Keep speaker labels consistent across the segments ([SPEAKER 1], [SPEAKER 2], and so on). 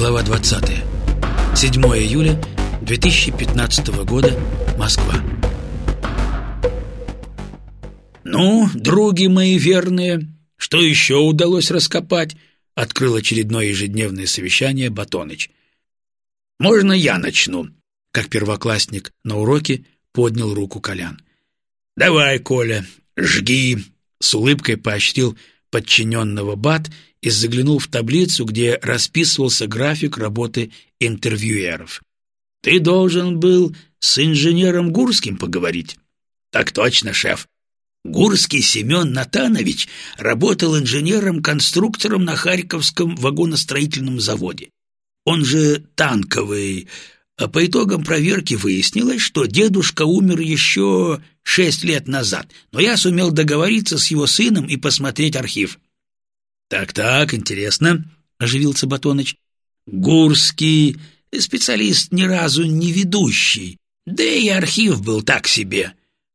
[SPEAKER 1] Глава 20. 7 июля 2015 года. Москва. «Ну, други мои верные, что еще удалось раскопать?» — открыл очередное ежедневное совещание Батоныч. «Можно я начну?» — как первоклассник на уроке поднял руку Колян. «Давай, Коля, жги!» — с улыбкой поощрил подчиненного Бат и заглянул в таблицу, где расписывался график работы интервьюеров. «Ты должен был с инженером Гурским поговорить?» «Так точно, шеф. Гурский Семен Натанович работал инженером-конструктором на Харьковском вагоностроительном заводе. Он же танковый, а по итогам проверки выяснилось, что дедушка умер еще шесть лет назад, но я сумел договориться с его сыном и посмотреть архив. «Так-так, интересно», — оживился Батоныч. «Гурский специалист ни разу не ведущий, да и архив был так себе.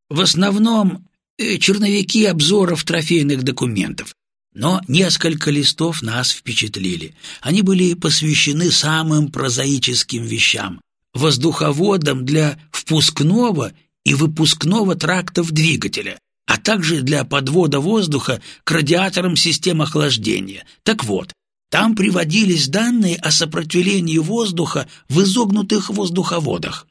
[SPEAKER 1] В основном э, черновики обзоров трофейных документов. Но несколько листов нас впечатлили. Они были посвящены самым прозаическим вещам воздуховодом для впускного и выпускного трактов двигателя, а также для подвода воздуха к радиаторам систем охлаждения. Так вот, там приводились данные о сопротивлении воздуха в изогнутых воздуховодах.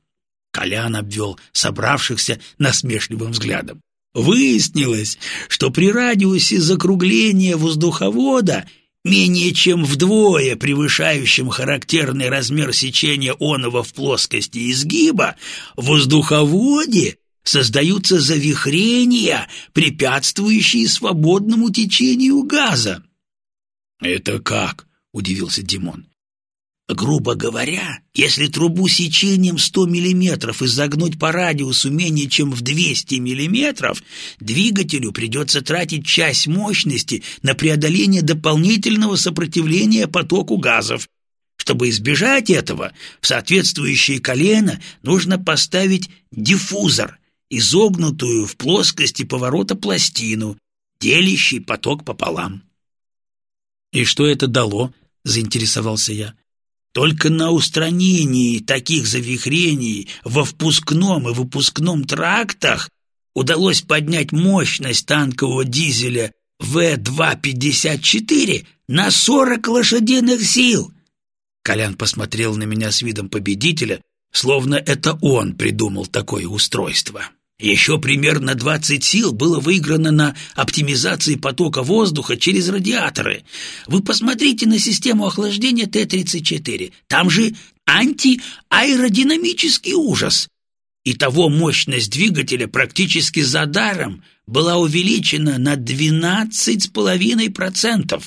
[SPEAKER 1] Колян обвел собравшихся насмешливым взглядом. Выяснилось, что при радиусе закругления воздуховода – менее чем вдвое превышающим характерный размер сечения оного в плоскости изгиба, в воздуховоде создаются завихрения, препятствующие свободному течению газа. «Это как?» — удивился Димон. Грубо говоря, если трубу сечением 100 мм изогнуть по радиусу менее чем в 200 мм, двигателю придется тратить часть мощности на преодоление дополнительного сопротивления потоку газов. Чтобы избежать этого, в соответствующее колено нужно поставить диффузор, изогнутую в плоскости поворота пластину, делящий поток пополам. «И что это дало?» — заинтересовался я. Только на устранении таких завихрений во впускном и выпускном трактах удалось поднять мощность танкового дизеля В-254 на 40 лошадиных сил. Колян посмотрел на меня с видом победителя, словно это он придумал такое устройство. Еще примерно 20 сил было выиграно на оптимизации потока воздуха через радиаторы. Вы посмотрите на систему охлаждения Т-34. Там же антиаэродинамический ужас. Итого мощность двигателя практически за даром была увеличена на 12,5%.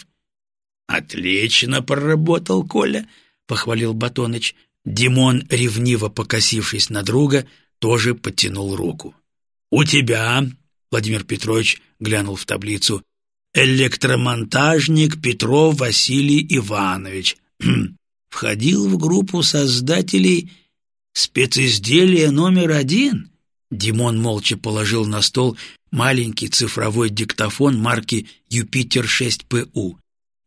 [SPEAKER 1] «Отлично поработал Коля», — похвалил Батоныч. Димон, ревниво покосившись на друга, — тоже подтянул руку. «У тебя», — Владимир Петрович глянул в таблицу, «электромонтажник Петров Василий Иванович. Входил в группу создателей специзделия номер один». Димон молча положил на стол маленький цифровой диктофон марки «Юпитер-6ПУ»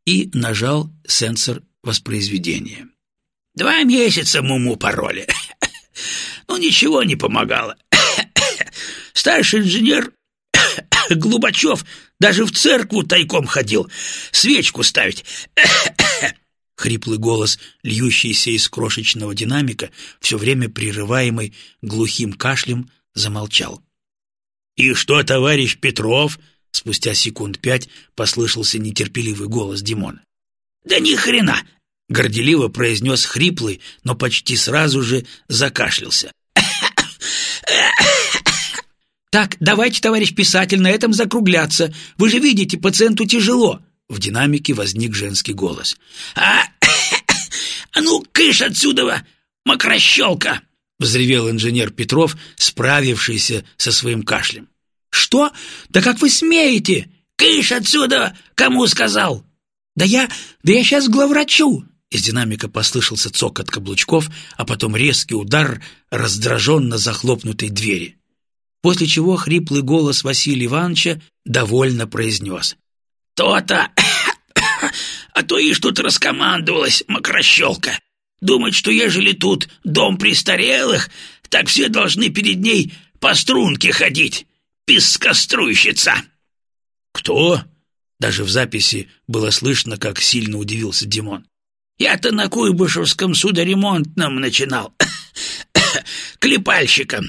[SPEAKER 1] и нажал сенсор воспроизведения. «Два месяца муму пароли. Ну, ничего не помогало. Старший инженер Глубачев даже в церкву тайком ходил, свечку ставить. Хриплый голос, льющийся из крошечного динамика, все время прерываемый глухим кашлем, замолчал. «И что, товарищ Петров?» Спустя секунд пять послышался нетерпеливый голос Димона. «Да ни хрена!» — горделиво произнес хриплый, но почти сразу же закашлялся. «Так, давайте, товарищ писатель, на этом закругляться. Вы же видите, пациенту тяжело». В динамике возник женский голос. «А, а ну, кыш отсюда, мокрощелка!» Взревел инженер Петров, справившийся со своим кашлем. «Что? Да как вы смеете? Кыш отсюда! Кому сказал?» «Да я... да я сейчас главврачу!» Из динамика послышался цокот каблучков, а потом резкий удар раздраженно захлопнутой двери. После чего хриплый голос Василия Ивановича довольно произнес. «То-то! А то ишь тут раскомандовалась мокрощелка. Думать, что ежели тут дом престарелых, так все должны перед ней по струнке ходить. Пискоструйщица!» «Кто?» Даже в записи было слышно, как сильно удивился Димон. «Я-то на Куйбышевском судоремонтном начинал. Клепальщиком.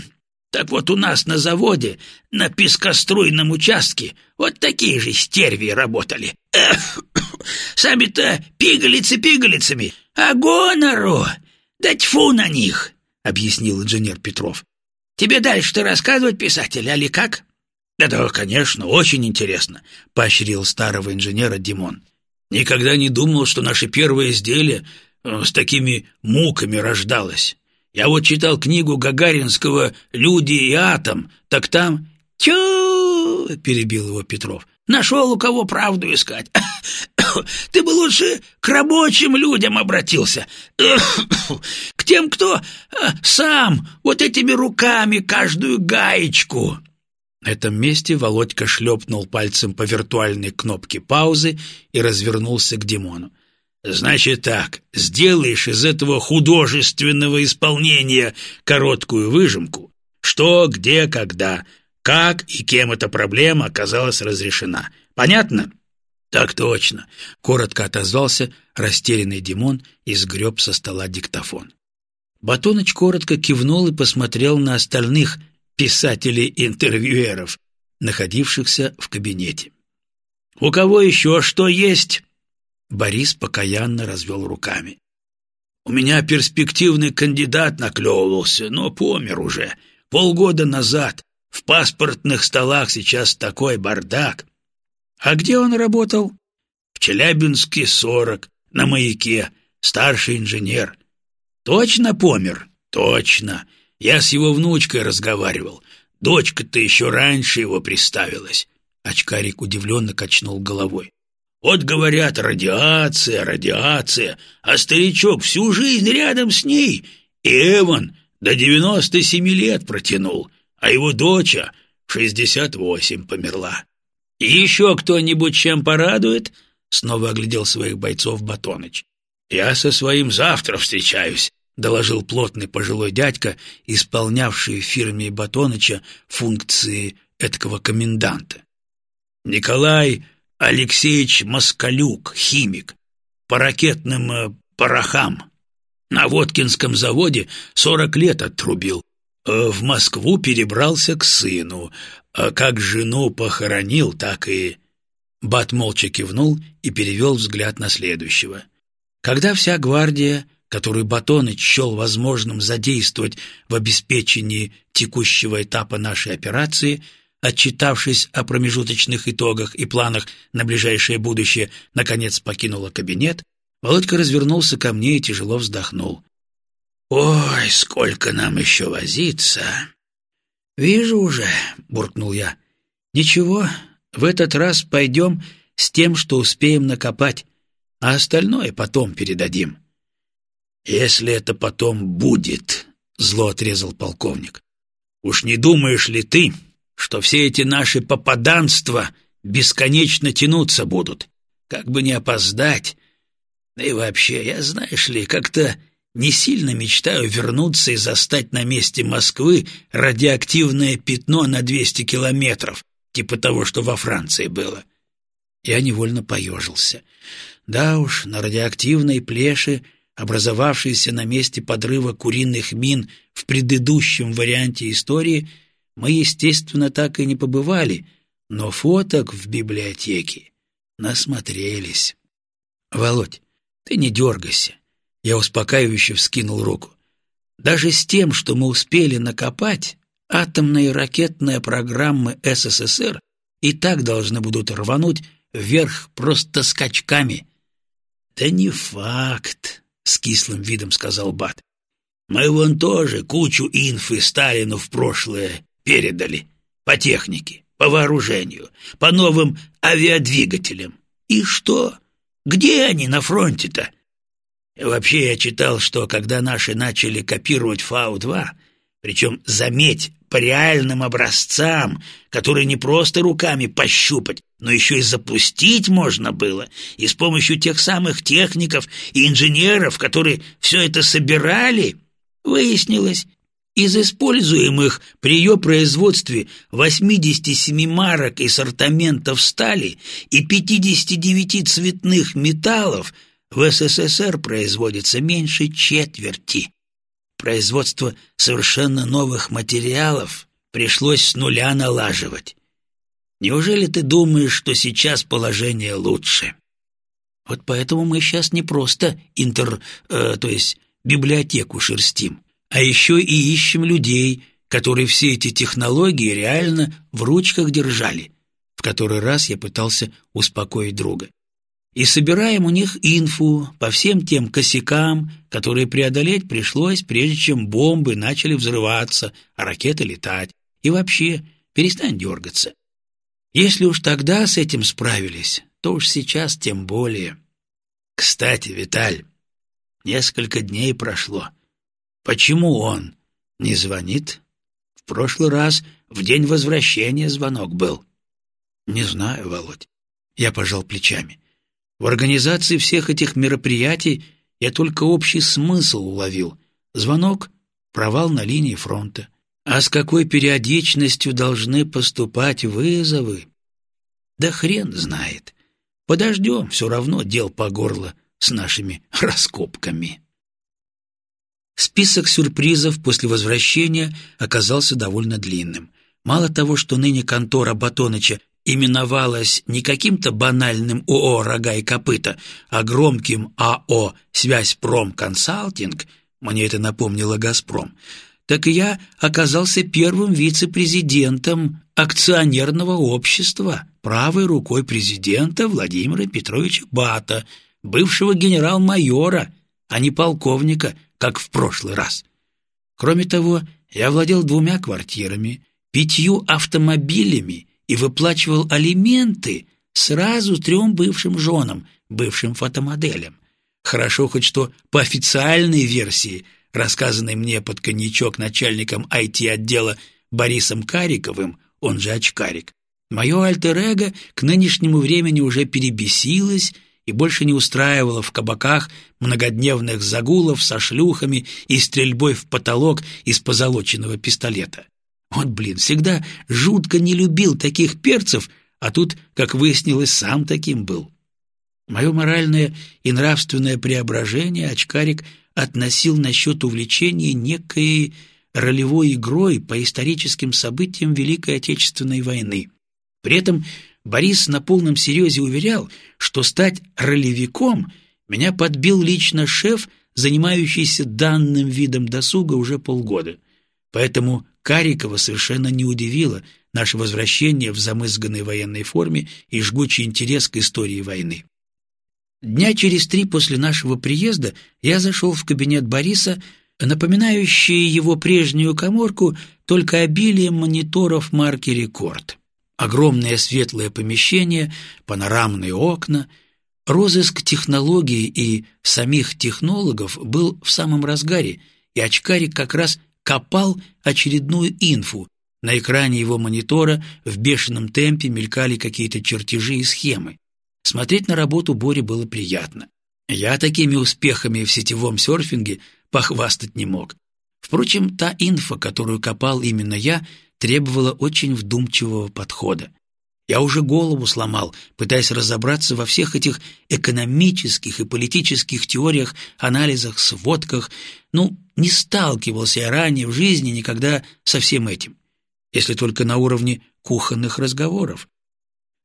[SPEAKER 1] Так вот у нас на заводе, на пескоструйном участке, вот такие же стерви работали. Сами-то пигалицы пигалицами, а гонору, да тьфу на них!» — объяснил инженер Петров. «Тебе дальше-то рассказывать, писатель, али как?» «Да-да, конечно, очень интересно», — поощрил старого инженера Димон. «Никогда не думал, что наше первое изделие э, с такими муками рождалось. Я вот читал книгу Гагаринского «Люди и атом», так там...» «Тю!» — перебил его Петров. «Нашел у кого правду искать. Ты бы лучше к рабочим людям обратился. К тем, кто э, сам вот этими руками каждую гаечку...» На этом месте Володька шлепнул пальцем по виртуальной кнопке паузы и развернулся к Димону. «Значит так, сделаешь из этого художественного исполнения короткую выжимку. Что, где, когда, как и кем эта проблема оказалась разрешена. Понятно?» «Так точно», — коротко отозвался растерянный Димон и сгреб со стола диктофон. Батоныч коротко кивнул и посмотрел на остальных писателей-интервьюеров, находившихся в кабинете. «У кого еще что есть?» Борис покаянно развел руками. «У меня перспективный кандидат наклевывался, но помер уже. Полгода назад. В паспортных столах сейчас такой бардак. А где он работал? В Челябинске сорок, на маяке, старший инженер. Точно помер? Точно. Я с его внучкой разговаривал. Дочка-то еще раньше его приставилась. Очкарик удивленно качнул головой. Вот говорят, радиация, радиация, а старичок всю жизнь рядом с ней. И Эван до девяносто семи лет протянул, а его доча шестьдесят восемь померла. Еще кто-нибудь чем порадует? Снова оглядел своих бойцов Батоныч. Я со своим завтра встречаюсь. — доложил плотный пожилой дядька, исполнявший в фирме Батоныча функции этакого коменданта. «Николай Алексеевич Москалюк, химик, по ракетным э, порохам. На Воткинском заводе сорок лет отрубил. Э, в Москву перебрался к сыну, а как жену похоронил, так и...» Бат молча кивнул и перевел взгляд на следующего. Когда вся гвардия которую Батоныч счел возможным задействовать в обеспечении текущего этапа нашей операции, отчитавшись о промежуточных итогах и планах на ближайшее будущее, наконец покинула кабинет, Володька развернулся ко мне и тяжело вздохнул. «Ой, сколько нам еще возиться!» «Вижу уже», — буркнул я. «Ничего, в этот раз пойдем с тем, что успеем накопать, а остальное потом передадим». «Если это потом будет», — зло отрезал полковник, — «уж не думаешь ли ты, что все эти наши попаданства бесконечно тянуться будут, как бы не опоздать? Да и вообще, я, знаешь ли, как-то не сильно мечтаю вернуться и застать на месте Москвы радиоактивное пятно на 200 километров, типа того, что во Франции было». Я невольно поежился. Да уж, на радиоактивной плеше образовавшейся на месте подрыва куриных мин в предыдущем варианте истории, мы, естественно, так и не побывали, но фоток в библиотеке насмотрелись. «Володь, ты не дергайся», — я успокаивающе вскинул руку. «Даже с тем, что мы успели накопать, атомные ракетные программы СССР и так должны будут рвануть вверх просто скачками». «Да не факт», — с кислым видом сказал Бат. «Мы вон тоже кучу инфы Сталину в прошлое передали. По технике, по вооружению, по новым авиадвигателям. И что? Где они на фронте-то?» Вообще я читал, что когда наши начали копировать Фау-2, причем, заметь, по реальным образцам, которые не просто руками пощупать, но еще и запустить можно было, и с помощью тех самых техников и инженеров, которые все это собирали, выяснилось, из используемых при ее производстве 87 марок и сортаментов стали и 59 цветных металлов в СССР производится меньше четверти. Производство совершенно новых материалов пришлось с нуля налаживать. Неужели ты думаешь, что сейчас положение лучше? Вот поэтому мы сейчас не просто интер... Э, то есть библиотеку шерстим, а еще и ищем людей, которые все эти технологии реально в ручках держали. В который раз я пытался успокоить друга. И собираем у них инфу по всем тем косякам, которые преодолеть пришлось, прежде чем бомбы начали взрываться, а ракеты летать. И вообще, перестань дергаться. Если уж тогда с этим справились, то уж сейчас тем более. Кстати, Виталь, несколько дней прошло. Почему он не звонит? В прошлый раз в день возвращения звонок был. Не знаю, Володь. Я пожал плечами. В организации всех этих мероприятий я только общий смысл уловил. Звонок — провал на линии фронта. А с какой периодичностью должны поступать вызовы? Да хрен знает. Подождем, все равно дел по горло с нашими раскопками. Список сюрпризов после возвращения оказался довольно длинным. Мало того, что ныне контора Батоныча именовалась не каким-то банальным ООО «Рога и копыта», а громким АО «Связь Пром Консалтинг», мне это напомнило «Газпром», так и я оказался первым вице-президентом акционерного общества, правой рукой президента Владимира Петровича Бата, бывшего генерал-майора, а не полковника, как в прошлый раз. Кроме того, я владел двумя квартирами, пятью автомобилями и выплачивал алименты сразу трем бывшим женам, бывшим фотомоделям. Хорошо хоть что по официальной версии – рассказанный мне под коньячок начальником IT-отдела Борисом Кариковым, он же Очкарик, мое альтер-эго к нынешнему времени уже перебесилось и больше не устраивало в кабаках многодневных загулов со шлюхами и стрельбой в потолок из позолоченного пистолета. Вот, блин, всегда жутко не любил таких перцев, а тут, как выяснилось, сам таким был. Мое моральное и нравственное преображение очкарик относил насчет увлечения некой ролевой игрой по историческим событиям Великой Отечественной войны. При этом Борис на полном серьезе уверял, что стать ролевиком меня подбил лично шеф, занимающийся данным видом досуга уже полгода. Поэтому Карикова совершенно не удивило наше возвращение в замызганной военной форме и жгучий интерес к истории войны. Дня через три после нашего приезда я зашел в кабинет Бориса, напоминающий его прежнюю коморку только обилием мониторов марки «Рекорд». Огромное светлое помещение, панорамные окна. Розыск технологий и самих технологов был в самом разгаре, и очкарик как раз копал очередную инфу. На экране его монитора в бешеном темпе мелькали какие-то чертежи и схемы. Смотреть на работу Бори было приятно. Я такими успехами в сетевом серфинге похвастать не мог. Впрочем, та инфа, которую копал именно я, требовала очень вдумчивого подхода. Я уже голову сломал, пытаясь разобраться во всех этих экономических и политических теориях, анализах, сводках. Ну, не сталкивался я ранее в жизни никогда со всем этим, если только на уровне кухонных разговоров.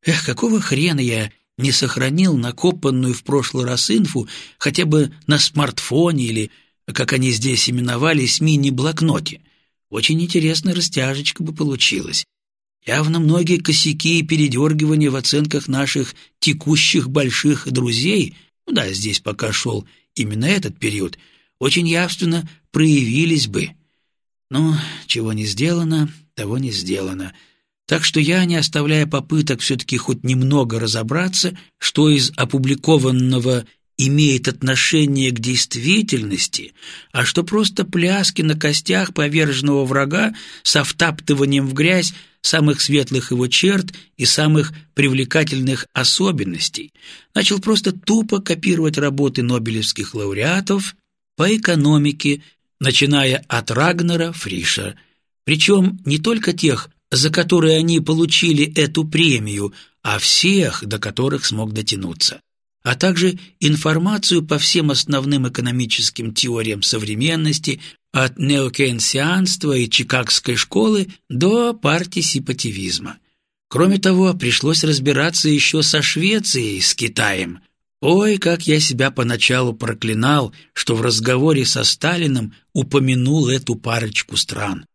[SPEAKER 1] Эх, какого хрена я не сохранил накопанную в прошлый раз инфу хотя бы на смартфоне или, как они здесь именовались, мини-блокноте. Очень интересная растяжечка бы получилась. Явно многие косяки и передергивания в оценках наших текущих больших друзей, ну да, здесь пока шел именно этот период, очень явственно проявились бы. Но чего не сделано, того не сделано — так что я, не оставляя попыток все-таки хоть немного разобраться, что из опубликованного имеет отношение к действительности, а что просто пляски на костях поверженного врага с втаптыванием в грязь самых светлых его черт и самых привлекательных особенностей, начал просто тупо копировать работы нобелевских лауреатов по экономике, начиная от Рагнера Фриша, причем не только тех, за которые они получили эту премию, а всех, до которых смог дотянуться а также информацию по всем основным экономическим теориям современности от неокейнсианства и Чикагской школы до партисипативизма. Кроме того, пришлось разбираться еще со Швецией, с Китаем. Ой, как я себя поначалу проклинал, что в разговоре со Сталиным упомянул эту парочку стран.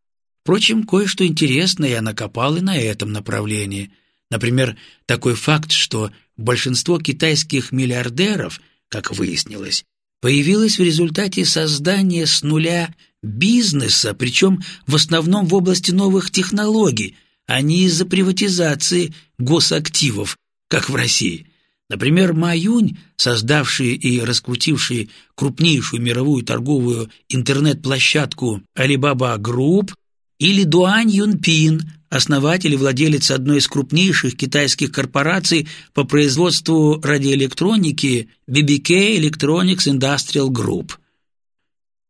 [SPEAKER 1] Впрочем, кое-что интересное я накопал и на этом направлении. Например, такой факт, что большинство китайских миллиардеров, как выяснилось, появилось в результате создания с нуля бизнеса, причем в основном в области новых технологий, а не из-за приватизации госактивов, как в России. Например, Ма Юнь, создавший и раскрутивший крупнейшую мировую торговую интернет-площадку Alibaba Group, или Дуань Юнпин, основатель и владелец одной из крупнейших китайских корпораций по производству радиоэлектроники BBK Electronics Industrial Group.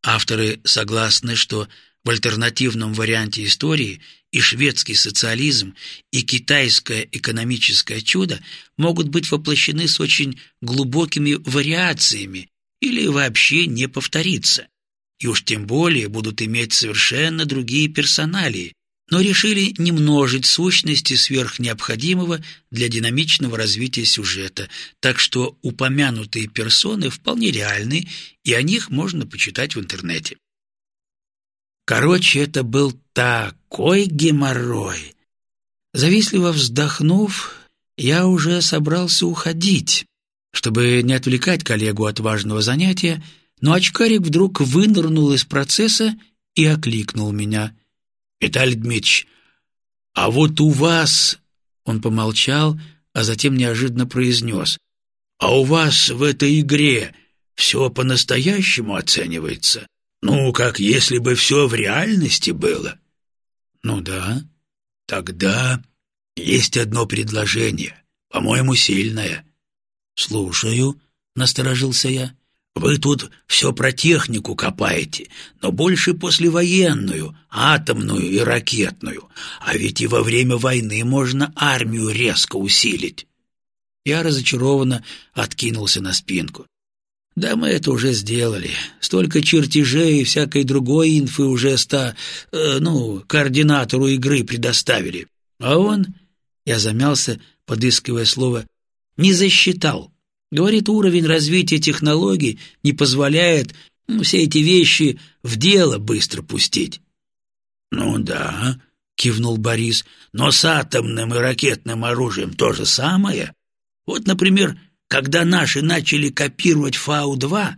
[SPEAKER 1] Авторы согласны, что в альтернативном варианте истории и шведский социализм, и китайское экономическое чудо могут быть воплощены с очень глубокими вариациями или вообще не повториться, и уж тем более будут иметь совершенно другие персоналии, но решили не множить сущности сверх необходимого для динамичного развития сюжета, так что упомянутые персоны вполне реальны, и о них можно почитать в интернете. Короче, это был такой геморрой. Завистливо вздохнув, я уже собрался уходить. Чтобы не отвлекать коллегу от важного занятия, но очкарик вдруг вынырнул из процесса и окликнул меня — «Виталий Дмитриевич, а вот у вас...» Он помолчал, а затем неожиданно произнес. «А у вас в этой игре все по-настоящему оценивается? Ну, как если бы все в реальности было?» «Ну да. Тогда есть одно предложение, по-моему, сильное». «Слушаю», — насторожился я. Вы тут все про технику копаете, но больше послевоенную, атомную и ракетную. А ведь и во время войны можно армию резко усилить. Я разочарованно откинулся на спинку. Да мы это уже сделали. Столько чертежей и всякой другой инфы уже ста, э, ну, координатору игры предоставили. А он, я замялся, подыскивая слово, не засчитал. Говорит, уровень развития технологий не позволяет ну, все эти вещи в дело быстро пустить. «Ну да», — кивнул Борис, — «но с атомным и ракетным оружием то же самое. Вот, например, когда наши начали копировать Фау-2,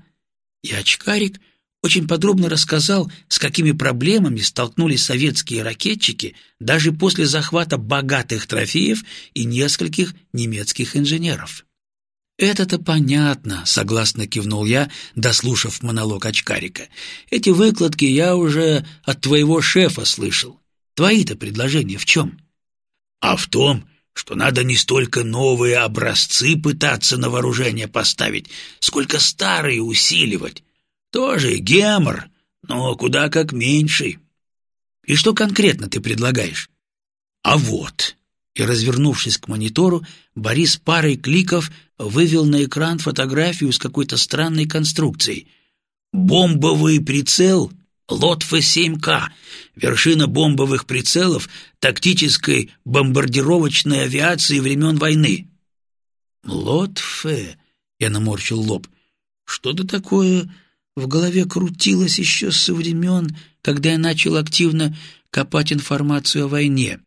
[SPEAKER 1] и очкарик очень подробно рассказал, с какими проблемами столкнулись советские ракетчики даже после захвата богатых трофеев и нескольких немецких инженеров. «Это-то понятно», — согласно кивнул я, дослушав монолог очкарика. «Эти выкладки я уже от твоего шефа слышал. Твои-то предложения в чем?» «А в том, что надо не столько новые образцы пытаться на вооружение поставить, сколько старые усиливать. Тоже гемор, но куда как меньший». «И что конкретно ты предлагаешь?» «А вот», и, развернувшись к монитору, Борис парой кликов вывел на экран фотографию с какой-то странной конструкцией. «Бомбовый прицел Лотфе-7К, вершина бомбовых прицелов тактической бомбардировочной авиации времен войны». «Лотфе?» — я наморщил лоб. «Что-то такое в голове крутилось еще со времен, когда я начал активно копать информацию о войне».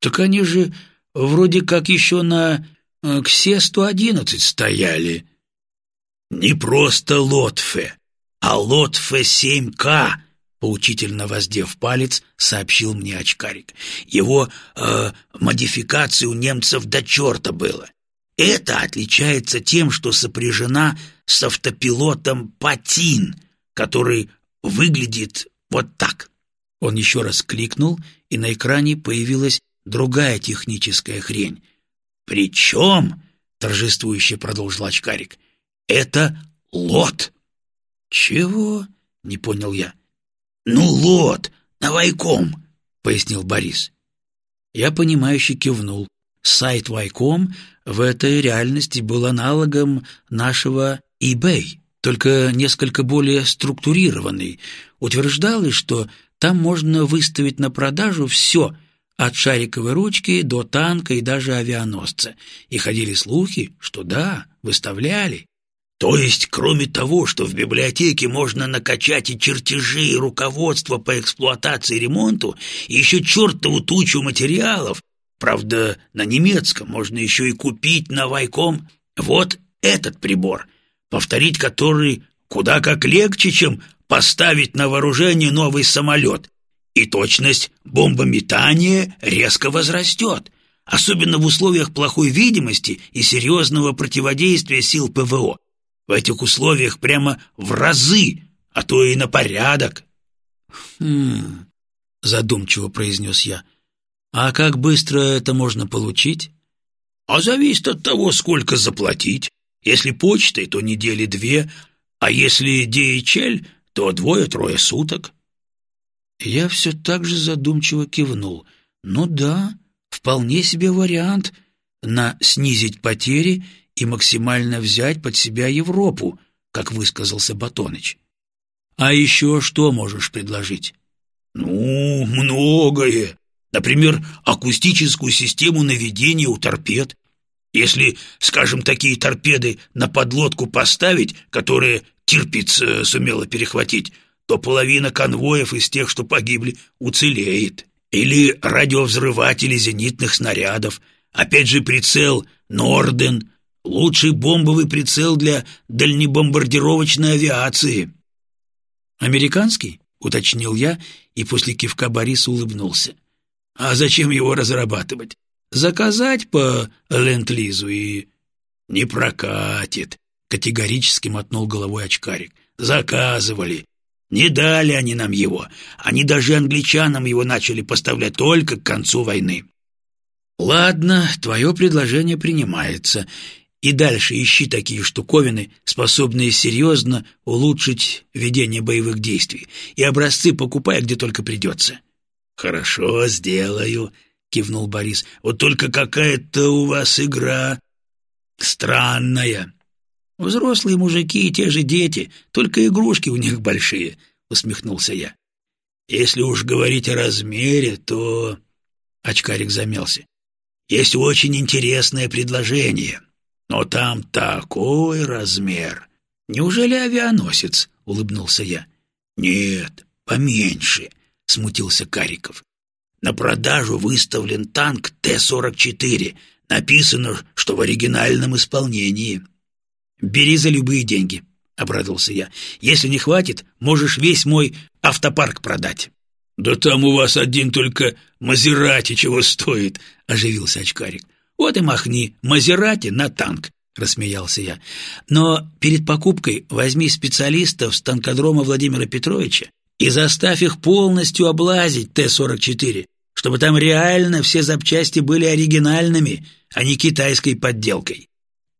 [SPEAKER 1] Так они же вроде как еще на э, КСЕ-111 стояли. Не просто Лотфе, а Лотфе-7К, поучительно воздев палец, сообщил мне очкарик. Его э, модификации у немцев до черта было. Это отличается тем, что сопряжена с автопилотом Патин, который выглядит вот так. Он еще раз кликнул, и на экране появилась другая техническая хрень. Причем, торжествующе продолжил очкарик, это лот. Чего? Не понял я. Ну, лот, на Вайком, пояснил Борис. Я понимающе кивнул. Сайт Вайком в этой реальности был аналогом нашего eBay, только несколько более структурированный. Утверждалось, что там можно выставить на продажу все, от шариковой ручки до танка и даже авианосца. И ходили слухи, что да, выставляли. То есть, кроме того, что в библиотеке можно накачать и чертежи, и руководство по эксплуатации и ремонту, и еще чертову тучу материалов, правда, на немецком можно еще и купить на Вайком, вот этот прибор, повторить который куда как легче, чем поставить на вооружение новый самолет, и точность бомбометания резко возрастет, особенно в условиях плохой видимости и серьезного противодействия сил ПВО. В этих условиях прямо в разы, а то и на порядок. «Хм...» — задумчиво произнес я. «А как быстро это можно получить?» «А зависит от того, сколько заплатить. Если почтой, то недели две, а если DHL, то двое-трое суток». Я все так же задумчиво кивнул. «Ну да, вполне себе вариант на снизить потери и максимально взять под себя Европу, как высказался Батоныч. А еще что можешь предложить? Ну, многое. Например, акустическую систему наведения у торпед. Если, скажем, такие торпеды на подлодку поставить, которые Тирпиц сумела перехватить, то половина конвоев из тех, что погибли, уцелеет. Или радиовзрыватели зенитных снарядов. Опять же прицел Норден, Лучший бомбовый прицел для дальнебомбардировочной авиации. «Американский?» — уточнил я, и после кивка Бориса улыбнулся. «А зачем его разрабатывать? Заказать по ленд-лизу и...» «Не прокатит», — категорически мотнул головой очкарик. «Заказывали. Не дали они нам его. Они даже англичанам его начали поставлять только к концу войны». «Ладно, твое предложение принимается, и дальше ищи такие штуковины, способные серьезно улучшить ведение боевых действий, и образцы покупай, где только придется». «Хорошо, сделаю», — кивнул Борис. «Вот только какая-то у вас игра странная». «Взрослые мужики и те же дети, только игрушки у них большие», — усмехнулся я. «Если уж говорить о размере, то...» Очкарик замялся. «Есть очень интересное предложение». Но там такой размер. Неужели авианосец? Улыбнулся я. Нет, поменьше, смутился Кариков. На продажу выставлен танк Т-44. Написано, что в оригинальном исполнении. Бери за любые деньги, обрадовался я. Если не хватит, можешь весь мой автопарк продать. Да там у вас один только Мазерати чего стоит, оживился очкарик. «Вот и махни, Мазерати на танк», — рассмеялся я. «Но перед покупкой возьми специалистов с танкодрома Владимира Петровича и заставь их полностью облазить Т-44, чтобы там реально все запчасти были оригинальными, а не китайской подделкой».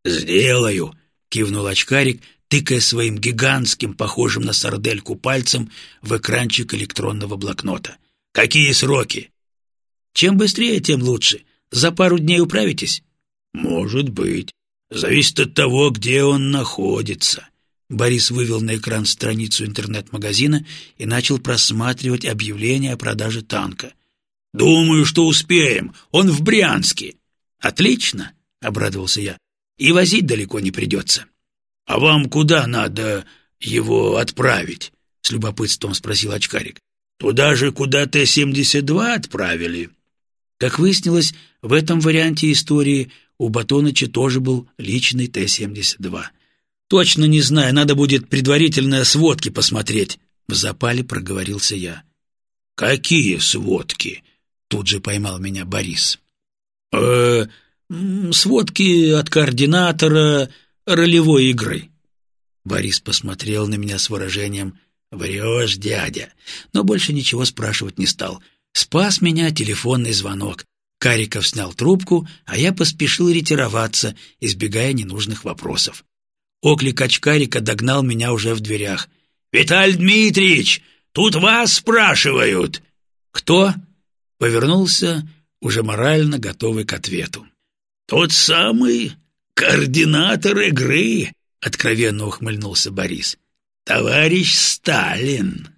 [SPEAKER 1] «Сделаю», — кивнул очкарик, тыкая своим гигантским, похожим на сардельку пальцем в экранчик электронного блокнота. «Какие сроки?» «Чем быстрее, тем лучше. За пару дней управитесь?» «Может быть. Зависит от того, где он находится». Борис вывел на экран страницу интернет-магазина и начал просматривать объявление о продаже танка. «Думаю, что успеем. Он в Брянске». «Отлично», — обрадовался я. «И возить далеко не придется». «А вам куда надо его отправить?» — с любопытством спросил очкарик. «Туда же, куда Т-72 отправили». Как выяснилось, в этом варианте истории у Батоныча тоже был личный Т-72. «Точно не знаю, надо будет предварительно сводки посмотреть», — в запале проговорился я. «Какие сводки?» — тут же поймал меня Борис. э сводки от координатора ролевой игры». Борис посмотрел на меня с выражением «Врешь, дядя», но больше ничего спрашивать не стал — Спас меня телефонный звонок. Кариков снял трубку, а я поспешил ретироваться, избегая ненужных вопросов. Оклик очкарика догнал меня уже в дверях. «Виталь Дмитриевич, тут вас спрашивают!» «Кто?» Повернулся, уже морально готовый к ответу. «Тот самый координатор игры», — откровенно ухмыльнулся Борис. «Товарищ Сталин».